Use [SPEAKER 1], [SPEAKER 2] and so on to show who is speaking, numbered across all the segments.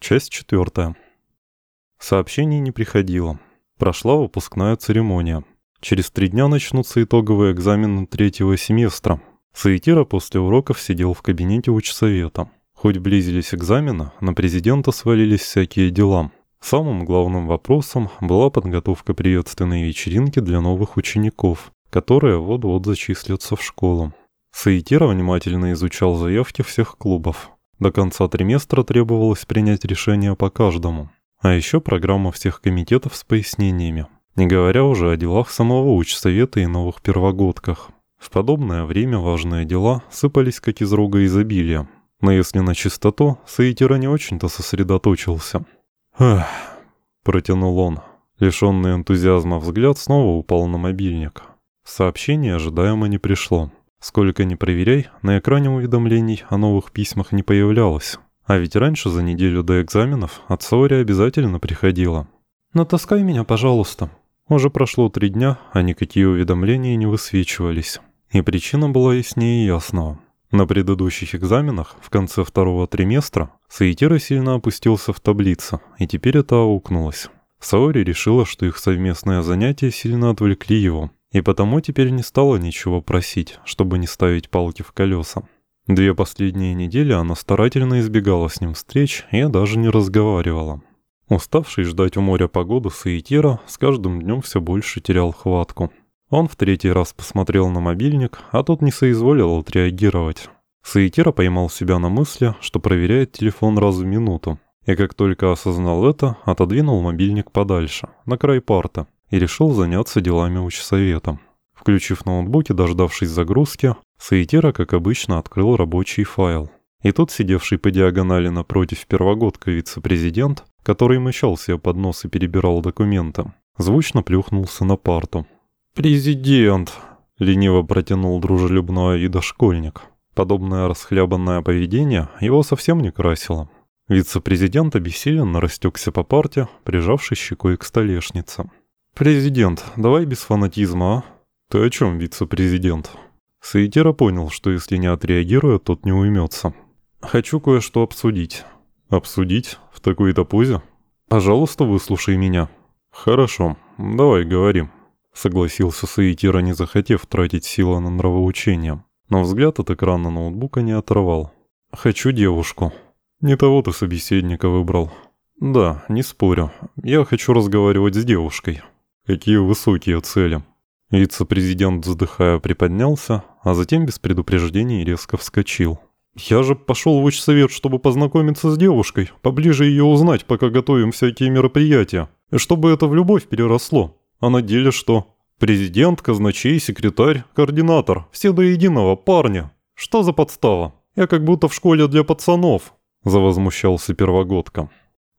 [SPEAKER 1] Часть четвертая. Сообщений не приходило. Прошла выпускная церемония. Через три дня начнутся итоговые экзамены третьего семестра. Саитира после уроков сидел в кабинете учсовета. Хоть близились экзамены, на президента свалились всякие дела. Самым главным вопросом была подготовка приветственной вечеринки для новых учеников, которые вот-вот зачислятся в школу. Саитира внимательно изучал заявки всех клубов. До конца триместра требовалось принять решение по каждому. А еще программа всех комитетов с пояснениями. Не говоря уже о делах самого учсовета и новых первогодках. В подобное время важные дела сыпались как из рога изобилия. Но если на чистоту, Саитира не очень-то сосредоточился. «Эх», — протянул он. Лишенный энтузиазма взгляд снова упал на мобильник. Сообщение ожидаемо не пришло. Сколько ни проверяй, на экране уведомлений о новых письмах не появлялось. А ведь раньше, за неделю до экзаменов, от Сори обязательно приходила. «Натаскай меня, пожалуйста». Уже прошло три дня, а никакие уведомления не высвечивались. И причина была яснее ясного. На предыдущих экзаменах, в конце второго триместра, Саитира сильно опустился в таблицу, и теперь это аукнулось. Саори решила, что их совместное занятие сильно отвлекли его, и потому теперь не стала ничего просить, чтобы не ставить палки в колеса. Две последние недели она старательно избегала с ним встреч и даже не разговаривала. Уставший ждать у моря погоду Саитира с каждым днем все больше терял хватку. Он в третий раз посмотрел на мобильник, а тот не соизволил отреагировать. Саитира поймал себя на мысли, что проверяет телефон раз в минуту. И как только осознал это, отодвинул мобильник подальше, на край парта, и решил заняться делами учсовета. Включив ноутбук и дождавшись загрузки, Саитира, как обычно, открыл рабочий файл. И тут сидевший по диагонали напротив первогодка вице-президент, который мычал себе под нос и перебирал документы, звучно плюхнулся на парту. «Президент!» — лениво протянул дружелюбное вида школьник. Подобное расхлябанное поведение его совсем не красило. Вице-президент обессиленно растекся по парте, прижавшись щекой к столешнице. «Президент, давай без фанатизма, а?» «Ты о чем, вице-президент?» Саитера понял, что если не отреагирует, тот не уймется. «Хочу кое-что обсудить». «Обсудить? В такой-то позе?» «Пожалуйста, выслушай меня». «Хорошо, давай говорим», — согласился Саитера, не захотев тратить силы на нравоучение. Но взгляд от экрана ноутбука не оторвал. «Хочу девушку». «Не того ты собеседника выбрал». «Да, не спорю. Я хочу разговаривать с девушкой». Какие высокие цели. Вице-президент, вздыхая, приподнялся, а затем без предупреждений резко вскочил. «Я же пошел в учсовет, чтобы познакомиться с девушкой, поближе ее узнать, пока готовим всякие мероприятия, и чтобы это в любовь переросло. А на деле что? Президент, казначей, секретарь, координатор, все до единого, парня. Что за подстава? Я как будто в школе для пацанов», – завозмущался первогодка.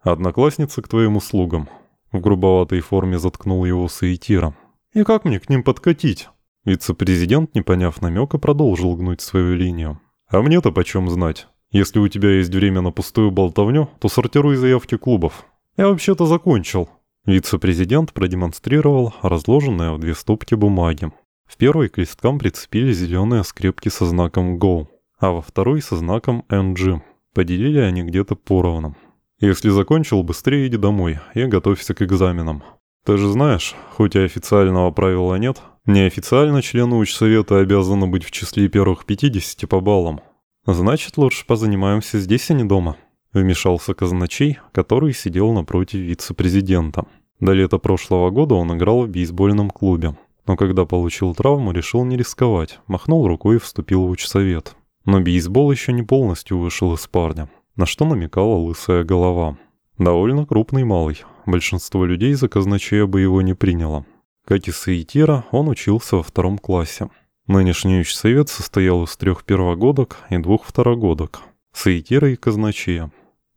[SPEAKER 1] «Одноклассница к твоим услугам», в грубоватой форме заткнул его Саитира. «И как мне к ним подкатить?» Вице-президент, не поняв намека, продолжил гнуть свою линию. «А мне-то почем знать? Если у тебя есть время на пустую болтовню, то сортируй заявки клубов. Я вообще-то закончил». Вице-президент продемонстрировал разложенные в две стопки бумаги. В первой к листкам прицепили зеленые скрепки со знаком GO, а во второй со знаком NG. Поделили они где-то поровну. Если закончил, быстрее иди домой и готовься к экзаменам. Ты же знаешь, хоть и официального правила нет, неофициально члены учсовета обязаны быть в числе первых 50 по баллам. Значит, лучше позанимаемся здесь, а не дома. Вмешался казначей, который сидел напротив вице-президента. До лета прошлого года он играл в бейсбольном клубе. Но когда получил травму, решил не рисковать, махнул рукой и вступил в учсовет. Но бейсбол еще не полностью вышел из парня на что намекала лысая голова. Довольно крупный малый. Большинство людей за казначея бы его не приняло. Как и Саитира, он учился во втором классе. Нынешний учсовет состоял из трех первогодок и двух второгодок. Саитира и казначея.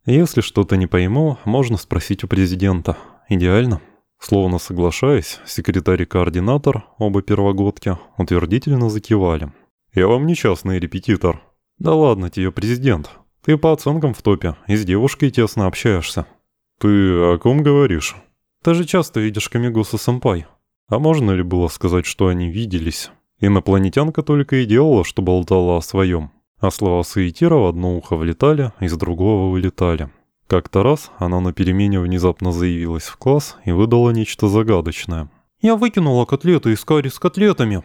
[SPEAKER 1] Если что-то не пойму, можно спросить у президента. Идеально. Словно соглашаясь, секретарь и координатор, оба первогодки, утвердительно закивали. «Я вам не частный репетитор». «Да ладно тебе, президент», ты по оценкам в топе и с девушкой тесно общаешься. Ты о ком говоришь? Ты же часто видишь Камигуса-сэмпай. А можно ли было сказать, что они виделись? Инопланетянка только и делала, что болтала о своем. А слова Саитира в одно ухо влетали, из другого вылетали. Как-то раз она на перемене внезапно заявилась в класс и выдала нечто загадочное. «Я выкинула котлеты из карри с котлетами».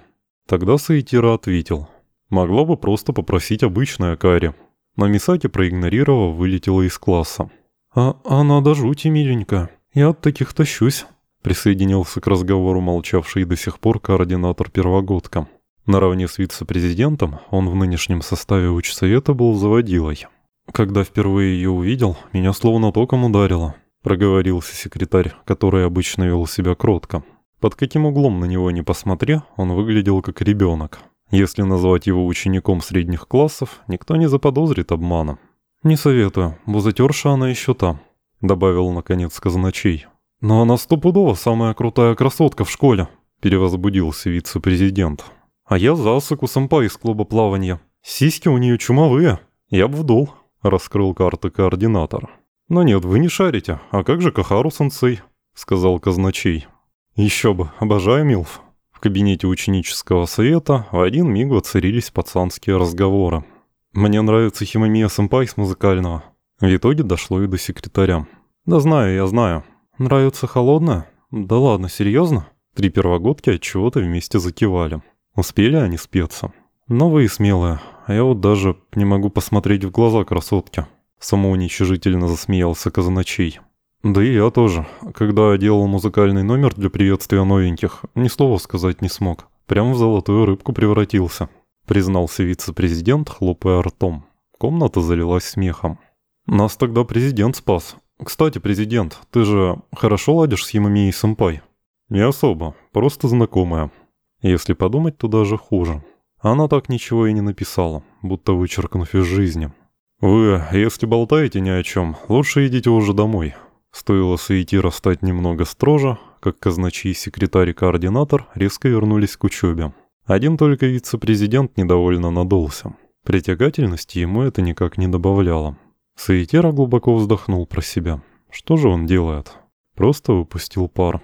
[SPEAKER 1] Тогда Саитира ответил. «Могла бы просто попросить обычное карри». Но Мисаки, проигнорировав, вылетела из класса. «А она до жути миленькая. Я от таких тащусь», — присоединился к разговору молчавший до сих пор координатор первогодка. Наравне с вице-президентом он в нынешнем составе учсовета был заводилой. «Когда впервые ее увидел, меня словно током ударило», — проговорился секретарь, который обычно вел себя кротко. Под каким углом на него не посмотри, он выглядел как ребенок. Если назвать его учеником средних классов, никто не заподозрит обмана. «Не советую, бузатерша она еще та», — добавил наконец казначей. «Но она стопудово самая крутая красотка в школе», — перевозбудился вице-президент. «А я за Асаку сэмпай из клуба плавания. Сиськи у нее чумовые. Я б вдул». — раскрыл карты координатор. «Но нет, вы не шарите. А как же Кахару-сенсей?» — сказал казначей. «Еще бы, обожаю Милф». В кабинете ученического совета в один миг воцарились пацанские разговоры. «Мне нравится Химомия-сэмпай с музыкального». В итоге дошло и до секретаря. «Да знаю, я знаю. Нравится холодное? Да ладно, серьезно?» Три первогодки от чего-то вместе закивали. Успели они спеться. Новые и смелые, а я вот даже не могу посмотреть в глаза красотки. Самоуничижительно засмеялся казначей. Да и я тоже. Когда делал музыкальный номер для приветствия новеньких, ни слова сказать не смог. Прямо в золотую рыбку превратился. Признался вице-президент, хлопая ртом. Комната залилась смехом. Нас тогда президент спас. Кстати, президент, ты же хорошо ладишь с Ямамией Сэмпай? Не особо, просто знакомая. Если подумать, то даже хуже. Она так ничего и не написала, будто вычеркнув из жизни. «Вы, если болтаете ни о чем, лучше идите уже домой». Стоило Саитира стать немного строже, как казначей, секретарь и координатор резко вернулись к учебе. Один только вице-президент недовольно надулся. Притягательности ему это никак не добавляло. Саитира глубоко вздохнул про себя. Что же он делает? Просто выпустил пар.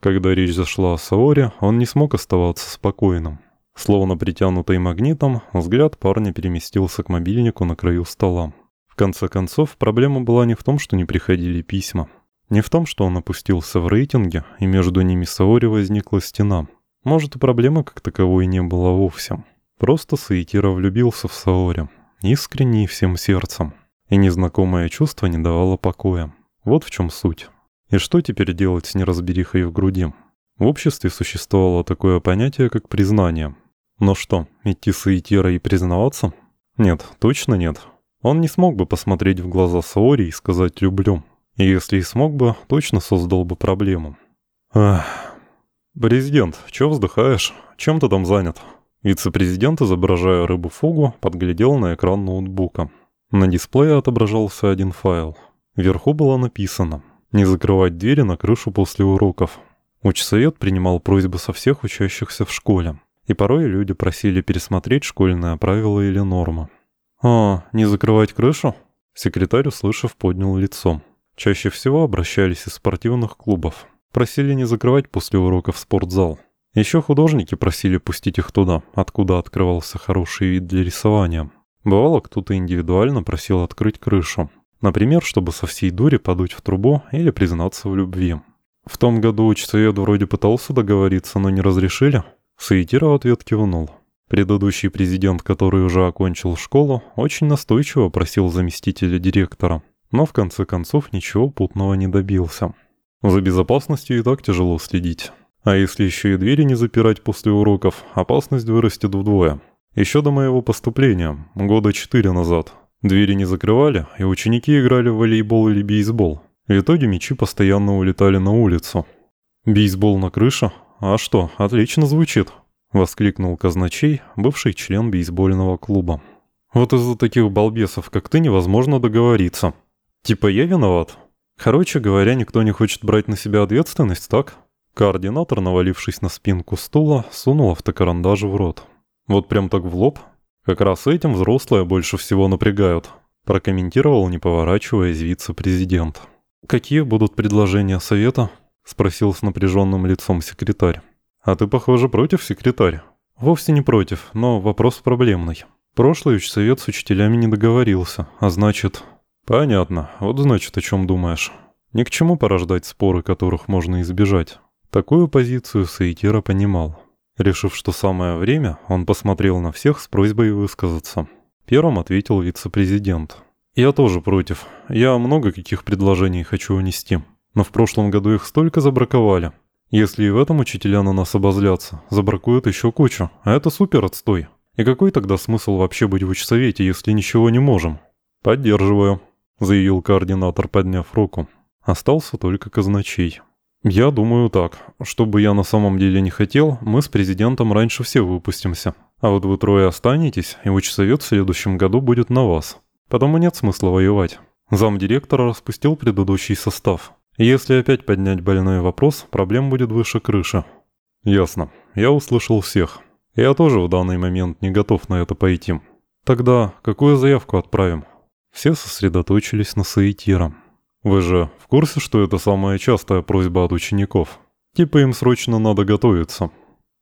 [SPEAKER 1] Когда речь зашла о Саоре, он не смог оставаться спокойным. Словно притянутый магнитом, взгляд парня переместился к мобильнику на краю стола. Конце концов, проблема была не в том, что не приходили письма. Не в том, что он опустился в рейтинге, и между ними Саори возникла стена. Может, и проблемы как таковой не было вовсе. Просто Саитира влюбился в Саори. Искренне и всем сердцем. И незнакомое чувство не давало покоя. Вот в чем суть. И что теперь делать с неразберихой в груди? В обществе существовало такое понятие, как признание. Но что, идти с Иетира и признаваться? Нет, точно нет. Он не смог бы посмотреть в глаза Саори и сказать «люблю». И если и смог бы, точно создал бы проблему. Ах. «Президент, чё вздыхаешь? Чем ты там занят?» Вице-президент, изображая рыбу-фугу, подглядел на экран ноутбука. На дисплее отображался один файл. Вверху было написано «Не закрывать двери на крышу после уроков». Учсовет принимал просьбы со всех учащихся в школе. И порой люди просили пересмотреть школьное правило или норму. «А, не закрывать крышу?» Секретарь, услышав, поднял лицо. Чаще всего обращались из спортивных клубов. Просили не закрывать после уроков спортзал. Еще художники просили пустить их туда, откуда открывался хороший вид для рисования. Бывало, кто-то индивидуально просил открыть крышу. Например, чтобы со всей дури подуть в трубу или признаться в любви. В том году учитель вроде пытался договориться, но не разрешили. Саитира в ответ кивнул. Предыдущий президент, который уже окончил школу, очень настойчиво просил заместителя директора, но в конце концов ничего путного не добился. За безопасностью и так тяжело следить. А если еще и двери не запирать после уроков, опасность вырастет вдвое. Еще до моего поступления, года четыре назад, двери не закрывали, и ученики играли в волейбол или бейсбол. В итоге мячи постоянно улетали на улицу. Бейсбол на крыше, «А что, отлично звучит», — воскликнул казначей, бывший член бейсбольного клуба. «Вот из-за таких балбесов, как ты, невозможно договориться. Типа я виноват? Короче говоря, никто не хочет брать на себя ответственность, так?» Координатор, навалившись на спинку стула, сунул автокарандаш в рот. «Вот прям так в лоб? Как раз этим взрослые больше всего напрягают», прокомментировал, не поворачиваясь, вице-президент. «Какие будут предложения совета?» — спросил с напряженным лицом секретарь. «А ты, похоже, против, секретарь?» «Вовсе не против, но вопрос проблемный. Прошлый учсовет с учителями не договорился, а значит...» Понятно. Вот значит, о чем думаешь. Ни к чему порождать споры, которых можно избежать. Такую позицию Саитира понимал. Решив, что самое время, он посмотрел на всех с просьбой высказаться. Первым ответил вице-президент. «Я тоже против. Я много каких предложений хочу унести. Но в прошлом году их столько забраковали. Если и в этом учителя на нас обозлятся, забракуют еще кучу. А это супер отстой. И какой тогда смысл вообще быть в учсовете, если ничего не можем?» «Поддерживаю», — заявил координатор, подняв руку. Остался только казначей. «Я думаю так. Что бы я на самом деле не хотел, мы с президентом раньше все выпустимся. А вот вы трое останетесь, и учсовет в следующем году будет на вас. Потому нет смысла воевать». Замдиректора распустил предыдущий состав. Если опять поднять больной вопрос, проблем будет выше крыши. Ясно. Я услышал всех. Я тоже в данный момент не готов на это пойти. Тогда какую заявку отправим? Все сосредоточились на Саитира. Вы же в курсе, что это самая частая просьба от учеников? Типа им срочно надо готовиться.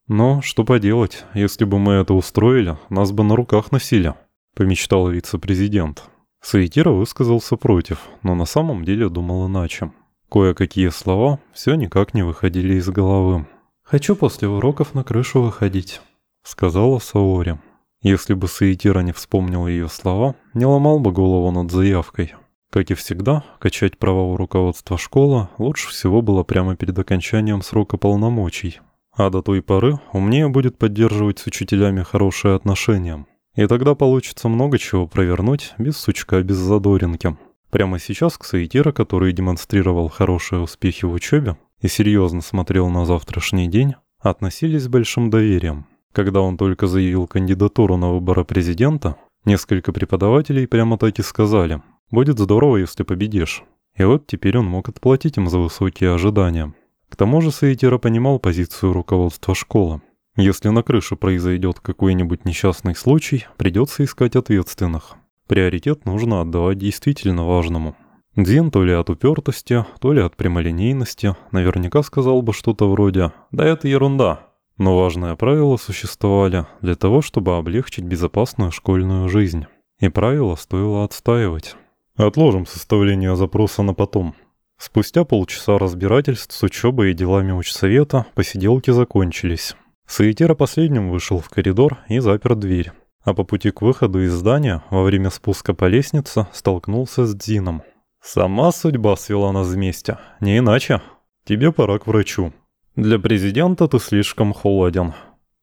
[SPEAKER 1] Но что поделать, если бы мы это устроили, нас бы на руках носили, помечтал вице-президент. Саитира высказался против, но на самом деле думал иначе. Кое-какие слова все никак не выходили из головы. «Хочу после уроков на крышу выходить», — сказала Саори. Если бы Саитира не вспомнил ее слова, не ломал бы голову над заявкой. Как и всегда, качать права у руководства школы лучше всего было прямо перед окончанием срока полномочий. А до той поры умнее будет поддерживать с учителями хорошие отношения. И тогда получится много чего провернуть без сучка, без задоринки. Прямо сейчас к Саитира, который демонстрировал хорошие успехи в учебе и серьезно смотрел на завтрашний день, относились с большим доверием. Когда он только заявил кандидатуру на выборы президента, несколько преподавателей прямо так и сказали – Будет здорово, если победишь. И вот теперь он мог отплатить им за высокие ожидания. К тому же Саитира понимал позицию руководства школы. Если на крыше произойдет какой-нибудь несчастный случай, придется искать ответственных. Приоритет нужно отдавать действительно важному. Дин то ли от упертости, то ли от прямолинейности наверняка сказал бы что-то вроде «Да это ерунда». Но важные правила существовали для того, чтобы облегчить безопасную школьную жизнь. И правила стоило отстаивать. Отложим составление запроса на потом. Спустя полчаса разбирательств с учебой и делами учсовета посиделки закончились. Саитера последним вышел в коридор и запер дверь. А по пути к выходу из здания, во время спуска по лестнице, столкнулся с Дзином. «Сама судьба свела нас вместе, не иначе. Тебе пора к врачу. Для президента ты слишком холоден.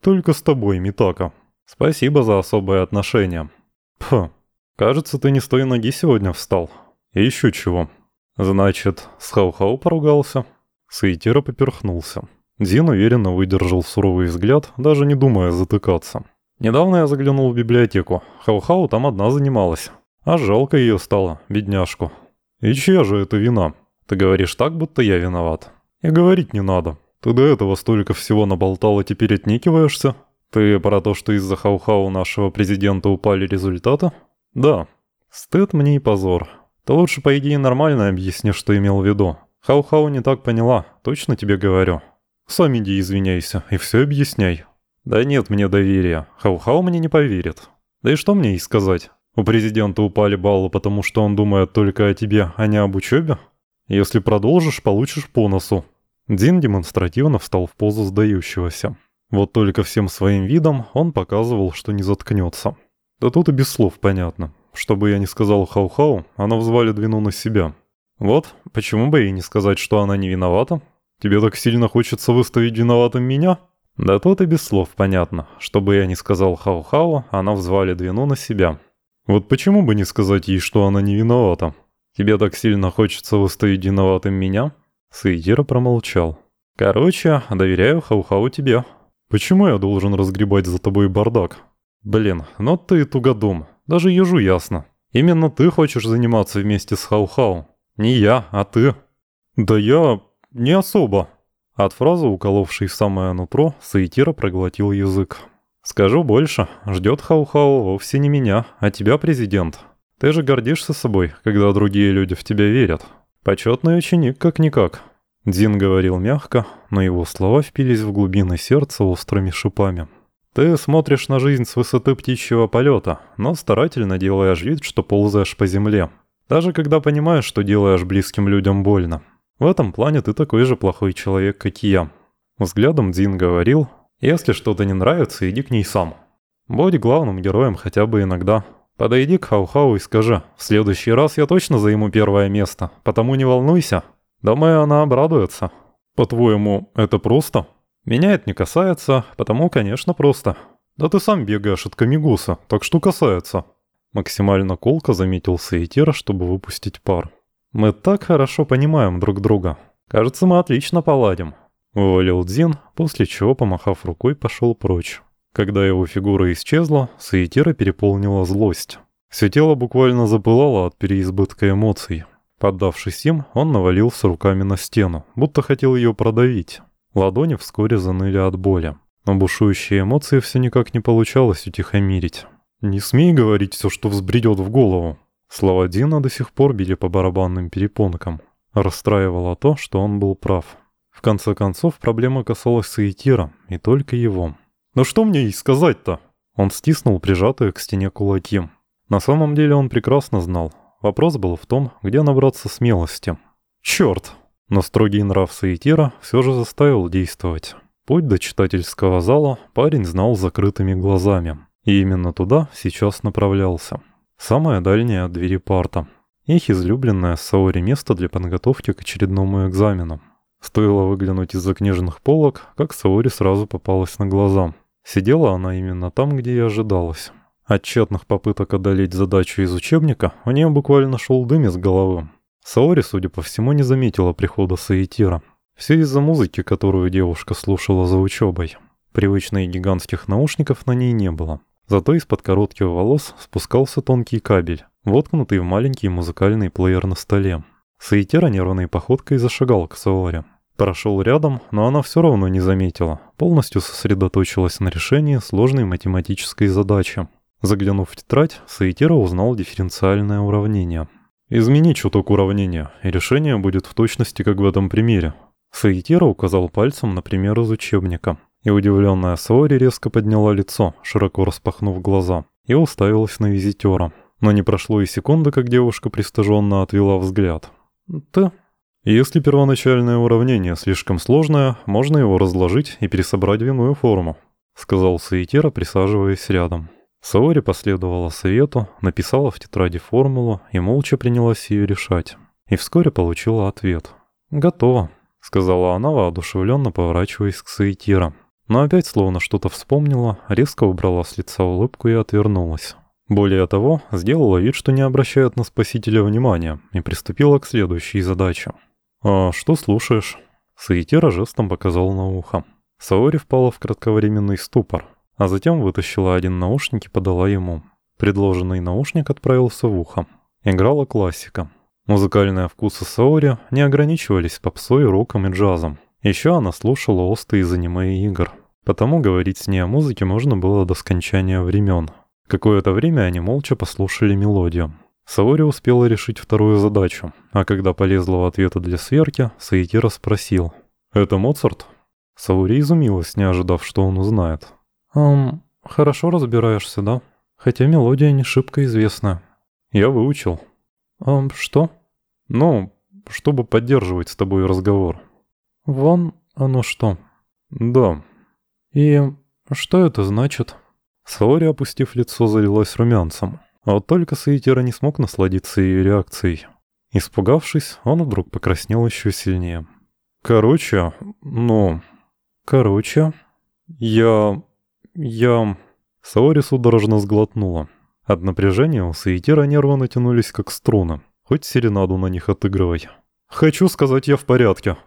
[SPEAKER 1] Только с тобой, Митака. Спасибо за особое отношение». «Пх, «Кажется, ты не с той ноги сегодня встал. И еще чего. Значит, с Хау-Хау поругался?» Саитира поперхнулся. Дин уверенно выдержал суровый взгляд, даже не думая затыкаться. «Недавно я заглянул в библиотеку. Хау-Хау там одна занималась. А жалко ее стало, бедняжку. И чья же это вина? Ты говоришь так, будто я виноват. И говорить не надо. Ты до этого столько всего наболтал, и теперь отникиваешься? Ты про то, что из-за Хау-Хау нашего президента упали результаты?» «Да. Стыд мне и позор. Ты лучше, по идее, нормально объясни, что имел в виду. Хау-Хау не так поняла, точно тебе говорю. Сам иди извиняйся и все объясняй». «Да нет мне доверия. Хау-Хау мне не поверит. Да и что мне ей сказать? У президента упали баллы, потому что он думает только о тебе, а не об учебе? Если продолжишь, получишь по носу». Дин демонстративно встал в позу сдающегося. Вот только всем своим видом он показывал, что не заткнется. Да тут и без слов понятно. Что бы я ни сказал Хау-Хау, она взвалит вину на себя. Вот, почему бы ей не сказать, что она не виновата? Тебе так сильно хочется выставить виноватым меня? Да тут и без слов понятно. Что бы я ни сказал Хау-Хау, она взвалит вину на себя. Вот почему бы не сказать ей, что она не виновата? Тебе так сильно хочется выставить виноватым меня? Саидира промолчал. Короче, доверяю Хау-Хау тебе. Почему я должен разгребать за тобой бардак? Блин, ну ты тугодум. Даже ежу ясно. Именно ты хочешь заниматься вместе с Хау-Хау. Не я, а ты. Да я... не особо. От фразы, уколовшей самое нутро, Саитира проглотил язык. «Скажу больше, ждет Хау-Хау вовсе не меня, а тебя, президент. Ты же гордишься собой, когда другие люди в тебя верят. Почетный ученик, как-никак». Дин говорил мягко, но его слова впились в глубины сердца острыми шипами. Ты смотришь на жизнь с высоты птичьего полета, но старательно делаешь вид, что ползаешь по земле. Даже когда понимаешь, что делаешь близким людям больно. В этом плане ты такой же плохой человек, как и я. Взглядом Дзин говорил, если что-то не нравится, иди к ней сам. Будь главным героем хотя бы иногда. Подойди к Хау-Хау и скажи, в следующий раз я точно займу первое место, потому не волнуйся. Думаю, она обрадуется. По-твоему, это просто? Меня это не касается, потому, конечно, просто. Да ты сам бегаешь от Камигуса, так что касается. Максимально колко заметил Саитира, чтобы выпустить пар. Мы так хорошо понимаем друг друга. Кажется, мы отлично поладим. Уволил Дзин, после чего, помахав рукой, пошел прочь. Когда его фигура исчезла, Саитира переполнила злость. Все тело буквально запылало от переизбытка эмоций. Поддавшись им, он навалился руками на стену, будто хотел ее продавить. Ладони вскоре заныли от боли. Но бушующие эмоции все никак не получалось утихомирить. «Не смей говорить все, что взбредет в голову». Слова Дина до сих пор били по барабанным перепонкам. Расстраивало то, что он был прав. В конце концов, проблема касалась Саитира, и только его. «Но что мне ей сказать-то?» Он стиснул прижатые к стене кулаки. На самом деле он прекрасно знал. Вопрос был в том, где набраться смелости. «Черт!» Но строгий нрав Саитира все же заставил действовать. Путь до читательского зала парень знал закрытыми глазами. И именно туда сейчас направлялся. Самое дальнее от двери парта. Их излюбленное Саори место для подготовки к очередному экзамену. Стоило выглянуть из-за книжных полок, как Саори сразу попалась на глаза. Сидела она именно там, где и ожидалось. От тщетных попыток одолеть задачу из учебника у нее буквально шел дым из головы. Саори, судя по всему, не заметила прихода Саитира. Все из-за музыки, которую девушка слушала за учебой. Привычных гигантских наушников на ней не было. Зато из-под коротких волос спускался тонкий кабель, воткнутый в маленький музыкальный плеер на столе. Саитера нервной походкой зашагал к Саоре. Прошел рядом, но она все равно не заметила, полностью сосредоточилась на решении сложной математической задачи. Заглянув в тетрадь, Саитера узнал дифференциальное уравнение. «Измени чуток уравнения, и решение будет в точности, как в этом примере». Саитера указал пальцем на пример из учебника. И удивленная Сори резко подняла лицо, широко распахнув глаза, и уставилась на визитера. Но не прошло и секунды, как девушка пристыженно отвела взгляд. «Ты...» Если первоначальное уравнение слишком сложное, можно его разложить и пересобрать в иную форму», — сказал Саитера, присаживаясь рядом. Саори последовала совету, написала в тетради формулу и молча принялась ее решать. И вскоре получила ответ. «Готово», — сказала она, воодушевленно поворачиваясь к Саитира. Но опять словно что-то вспомнила, резко убрала с лица улыбку и отвернулась. Более того, сделала вид, что не обращает на спасителя внимания, и приступила к следующей задаче. «А что слушаешь?» Саитера жестом показал на ухо. Саори впала в кратковременный ступор, а затем вытащила один наушник и подала ему. Предложенный наушник отправился в ухо. Играла классика. Музыкальные вкусы Саори не ограничивались попсой, роком и джазом. Еще она слушала осты из аниме игр. Потому говорить с ней о музыке можно было до скончания времен. Какое-то время они молча послушали мелодию. Саори успела решить вторую задачу, а когда полезла в ответы для сверки, Саитира спросил. «Это Моцарт?» Саори изумилась, не ожидав, что он узнает. «Эм, хорошо разбираешься, да? Хотя мелодия не шибко известна». «Я выучил». «Эм, что?» «Ну, чтобы поддерживать с тобой разговор». «Вон оно что?» «Да». «И что это значит?» Саори, опустив лицо, залилась румянцем. А вот только Саитера не смог насладиться ее реакцией. Испугавшись, он вдруг покраснел еще сильнее. «Короче, ну...» «Короче...» «Я... я...» Саори судорожно сглотнула. От напряжения у Саитера нервы натянулись как струны. Хоть серенаду на них отыгрывай. «Хочу сказать, я в порядке»,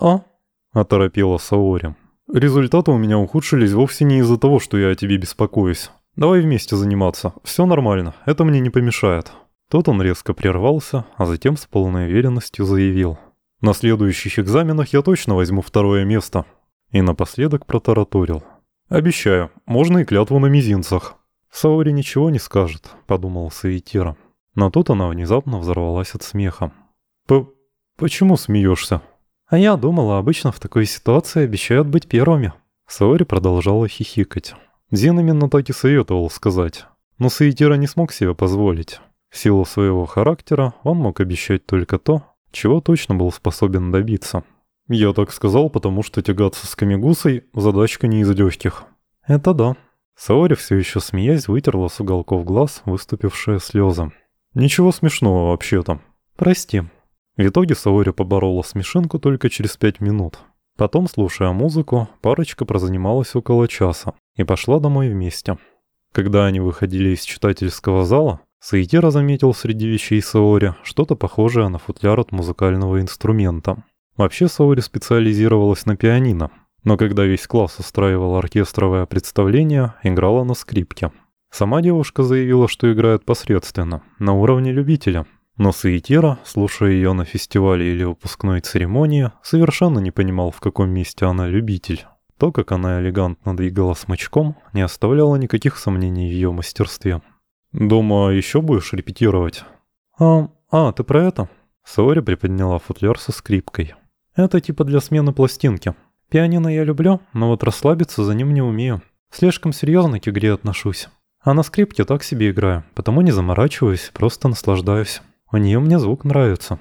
[SPEAKER 1] «А?» – оторопела Саори. «Результаты у меня ухудшились вовсе не из-за того, что я о тебе беспокоюсь. Давай вместе заниматься. Все нормально, это мне не помешает». Тут он резко прервался, а затем с полной уверенностью заявил. «На следующих экзаменах я точно возьму второе место». И напоследок протараторил. «Обещаю, можно и клятву на мизинцах». «Саори ничего не скажет», — подумал Саитира. Но тут она внезапно взорвалась от смеха. «П... почему смеешься?» А я думала, обычно в такой ситуации обещают быть первыми. Саори продолжала хихикать. Зин именно так и советовал сказать. Но Саитира не смог себе позволить. В силу своего характера он мог обещать только то, чего точно был способен добиться. «Я так сказал, потому что тягаться с Камигусой – задачка не из легких». «Это да». Саори все еще смеясь вытерла с уголков глаз выступившие слезы. «Ничего смешного вообще-то». «Прости». В итоге Саори поборола смешинку только через пять минут. Потом, слушая музыку, парочка прозанималась около часа и пошла домой вместе. Когда они выходили из читательского зала, Саитира заметил среди вещей Саори что-то похожее на футляр от музыкального инструмента. Вообще Саори специализировалась на пианино, но когда весь класс устраивал оркестровое представление, играла на скрипке. Сама девушка заявила, что играет посредственно, на уровне любителя. Но Саитира, слушая ее на фестивале или выпускной церемонии, совершенно не понимал, в каком месте она любитель. То, как она элегантно двигала смычком, не оставляло никаких сомнений в ее мастерстве. «Дома еще будешь репетировать?» «А, а ты про это?» Сори приподняла футляр со скрипкой. «Это типа для смены пластинки. Пианино я люблю, но вот расслабиться за ним не умею. Слишком серьезно к игре отношусь. А на скрипке так себе играю, потому не заморачиваюсь, просто наслаждаюсь. Нее мне звук нравится».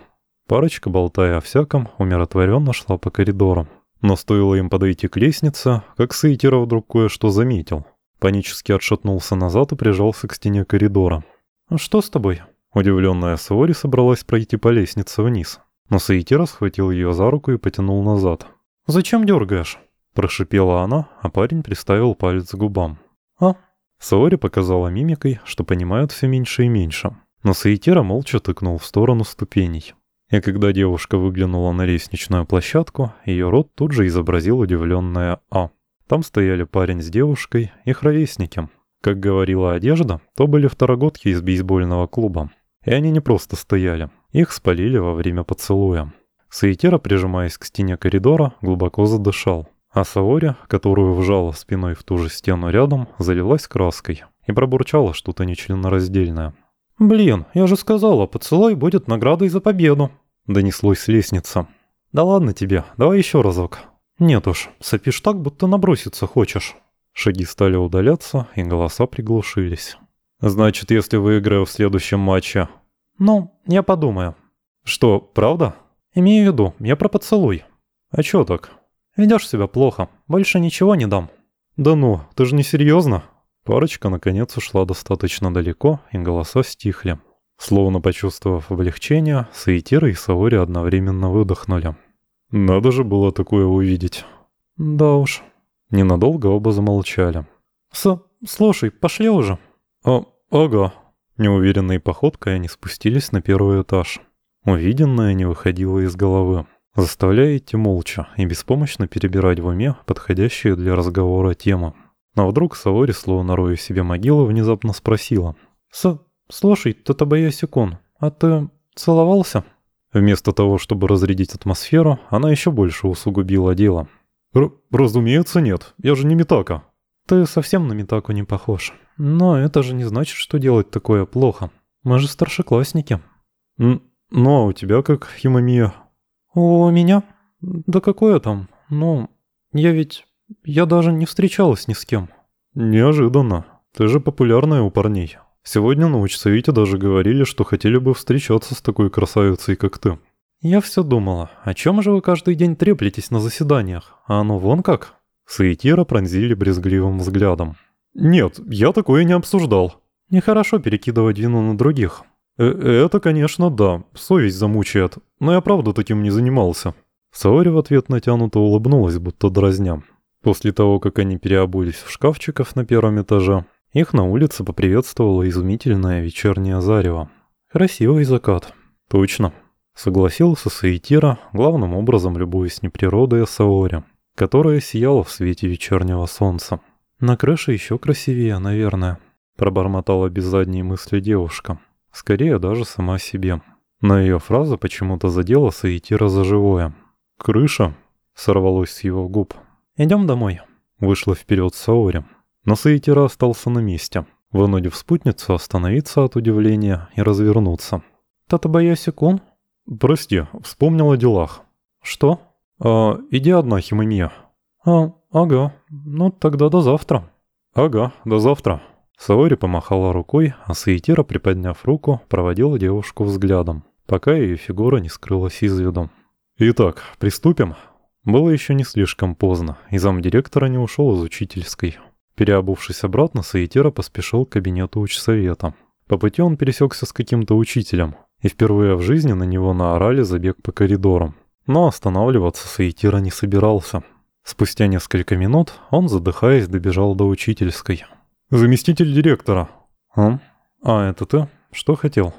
[SPEAKER 1] Парочка, болтая о всяком, умиротворенно шла по коридору. Но стоило им подойти к лестнице, как Саитира вдруг кое-что заметил. Панически отшатнулся назад и прижался к стене коридора. «А «Что с тобой?» Удивленная Саори собралась пройти по лестнице вниз. Но Саитира схватил ее за руку и потянул назад. «Зачем дергаешь?» Прошипела она, а парень приставил палец к губам. «А?» Саори показала мимикой, что понимают все меньше и меньше. Но Саитира молча тыкнул в сторону ступеней. И когда девушка выглянула на лестничную площадку, ее рот тут же изобразил удивленное «А». Там стояли парень с девушкой, их ровесники. Как говорила одежда, то были второгодки из бейсбольного клуба. И они не просто стояли, их спалили во время поцелуя. Саитера, прижимаясь к стене коридора, глубоко задышал. А Саори, которую вжала спиной в ту же стену рядом, залилась краской и пробурчала что-то нечленораздельное. «Блин, я же сказала, поцелуй будет наградой за победу!» Донеслось с лестницы. «Да ладно тебе, давай еще разок». «Нет уж, сопишь так, будто наброситься хочешь». Шаги стали удаляться, и голоса приглушились. «Значит, если выиграю в следующем матче...» «Ну, я подумаю». «Что, правда?» «Имею в виду, я про поцелуй». «А чё так?» «Ведёшь себя плохо, больше ничего не дам». «Да ну, ты же не серьезно? Парочка наконец ушла достаточно далеко, и голоса стихли. Словно почувствовав облегчение, Саитира и Саори одновременно выдохнули. Надо же было такое увидеть. Да уж. Ненадолго оба замолчали. С... слушай, пошли уже. А, ага. Неуверенной походкой они спустились на первый этаж. Увиденное не выходило из головы, заставляя идти молча и беспомощно перебирать в уме подходящие для разговора темы. Но вдруг Саори, словно роя себе могилу, внезапно спросила. «С... «Слушай, Татабаясикун, а ты целовался?» Вместо того, чтобы разрядить атмосферу, она еще больше усугубила дело. Р «Разумеется, нет. Я же не Митака». «Ты совсем на Митаку не похож. Но это же не значит, что делать такое плохо. Мы же старшеклассники». Н «Ну, а у тебя как, Химамия?» «У меня? Да какое там? Ну, я ведь... Я даже не встречалась ни с кем». «Неожиданно. Ты же популярная у парней». Сегодня на учсовете даже говорили, что хотели бы встречаться с такой красавицей, как ты. Я все думала, о чем же вы каждый день треплетесь на заседаниях? А оно вон как? Саитира пронзили брезгливым взглядом. Нет, я такое не обсуждал. Нехорошо перекидывать вину на других. Э это, конечно, да, совесть замучает, но я правда таким не занимался. Саори в ответ натянуто улыбнулась, будто дразня. После того, как они переобулись в шкафчиков на первом этаже, их на улице поприветствовало изумительное вечернее зарево. Красивый закат. Точно. Согласился Саитира, главным образом любуясь не природой, а Саори, которая сияла в свете вечернего солнца. На крыше еще красивее, наверное. Пробормотала без задней мысли девушка. Скорее даже сама себе. Но ее фраза почему-то задела Саитира за живое. «Крыша?» — сорвалось с его губ. «Идем домой», — вышла вперед Саори. Но Саитира остался на месте, вынудив спутницу остановиться от удивления и развернуться. «Татабаяси-кун?» «Прости, вспомнил о делах». «Что?» «А, иди одна, Химемия». «А, ага, ну тогда до завтра». «Ага, до завтра». Саори помахала рукой, а Саитира, приподняв руку, проводила девушку взглядом, пока ее фигура не скрылась из виду. «Итак, приступим?» Было еще не слишком поздно, и замдиректора не ушел из учительской. Переобувшись обратно, Саитира поспешил к кабинету учсовета. По пути он пересекся с каким-то учителем, и впервые в жизни на него наорали забег по коридорам. Но останавливаться Саитира не собирался. Спустя несколько минут он, задыхаясь, добежал до учительской. «Заместитель директора». «А? А, это ты? Что хотел?»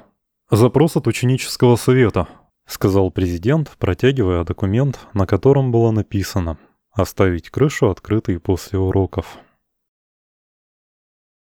[SPEAKER 1] «Запрос от ученического совета», — сказал президент, протягивая документ, на котором было написано «Оставить крышу открытой после уроков».